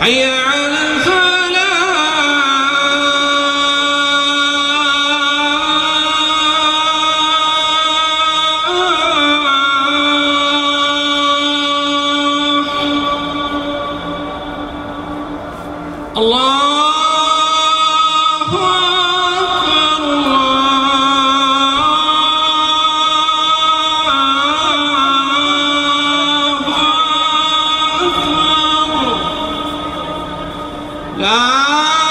حي على 啊。